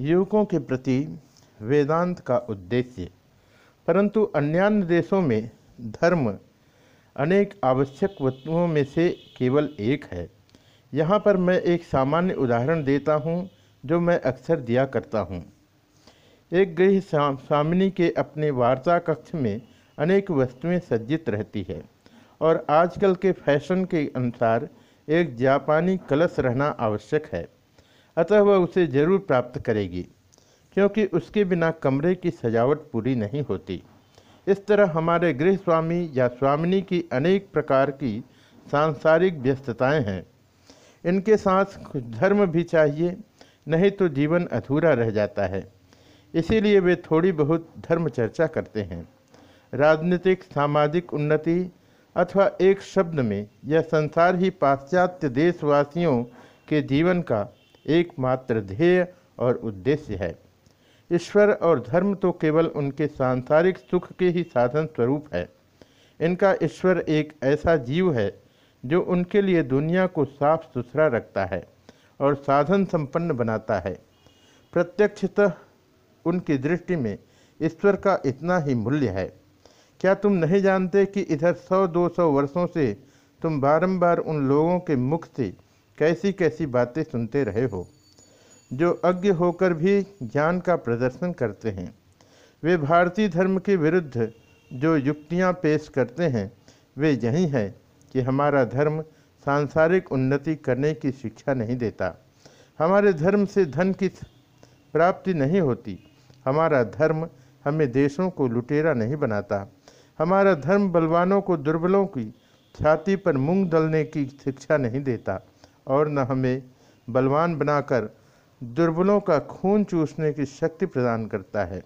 युवकों के प्रति वेदांत का उद्देश्य, परंतु अन्यान्य देशों में धर्म अनेक आवश्यक वस्तुओं में से केवल एक है। यहाँ पर मैं एक सामान्य उदाहरण देता हूँ, जो मैं अक्सर दिया करता हूँ। एक गृह स्वामिनी के अपने वार्ता कक्ष में अनेक वस्तुएँ सज्जित रहती है, और आजकल के फ़ैशन के अनुसार एक जापानी कलश रहना आवश्यक है। अतः वह उसे ज़रूर प्राप्त करेगी, क्योंकि उसके बिना कमरे की सजावट पूरी नहीं होती। इस तरह हमारे गृह स्वामी या स्वामिनी की अनेक प्रकार की सांसारिक व्यस्तताएँ हैं। इनके साथ कुछ धर्म भी चाहिए, नहीं तो जीवन अधूरा रह जाता है। इसीलिए वे थोड़ी बहुत धर्म चर्चा करते हैं। राजनीतिक, सामाजिक उन्नति अथवा एक शब्द में यह संसार ही पाश्चात्य देशवासियों के जीवन का एकमात्र ध्येय और उद्देश्य है। ईश्वर और धर्म तो केवल उनके सांसारिक सुख के ही साधन स्वरूप है। इनका ईश्वर एक ऐसा जीव है, जो उनके लिए दुनिया को साफ़ सुथरा रखता है और साधन संपन्न बनाता है। प्रत्यक्षतः उनकी दृष्टि में ईश्वर का इतना ही मूल्य है। क्या तुम नहीं जानते कि इधर सौ दो सौ वर्षों से तुम बारंबार उन लोगों के मुख से कैसी कैसी बातें सुनते रहे हो, जो अज्ञ होकर भी ज्ञान का प्रदर्शन करते हैं। वे भारतीय धर्म के विरुद्ध जो युक्तियाँ पेश करते हैं, वे यही है कि हमारा धर्म सांसारिक उन्नति करने की शिक्षा नहीं देता। हमारे धर्म से धन की प्राप्ति नहीं होती। हमारा धर्म हमें देशों को लुटेरा नहीं बनाता। हमारा धर्म बलवानों को दुर्बलों की छाती पर मूंग दलने की शिक्षा नहीं देता। और न हमें बलवान बनाकर दुर्बलों का खून चूसने की शक्ति प्रदान करता है।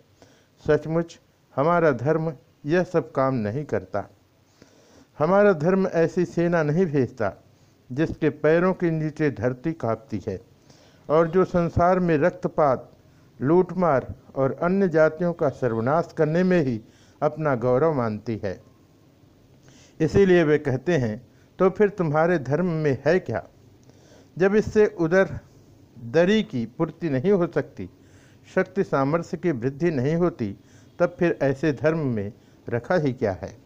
सचमुच, हमारा धर्म यह सब काम नहीं करता। हमारा धर्म ऐसी सेना नहीं भेजता, जिसके पैरों के नीचे धरती कांपती है, और जो संसार में रक्तपात, लूटमार और अन्य जातियों का सर्वनाश करने में ही अपना गौरव मानती है। इसीलिए वे कहते हैं तो फिर तुम्हारे धर्म में है क्या? जब इससे उधर दरी की पूर्ति नहीं हो सकती, शक्ति सामर्थ्य की वृद्धि नहीं होती, तब फिर ऐसे धर्म में रखा ही क्या है?